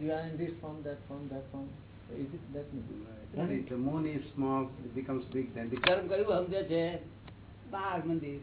You are in this form, that form, that form. So is it that means? That is, the moon is small, it becomes big, then becomes ધર્મ કયું સમજે છે બાર મંદિર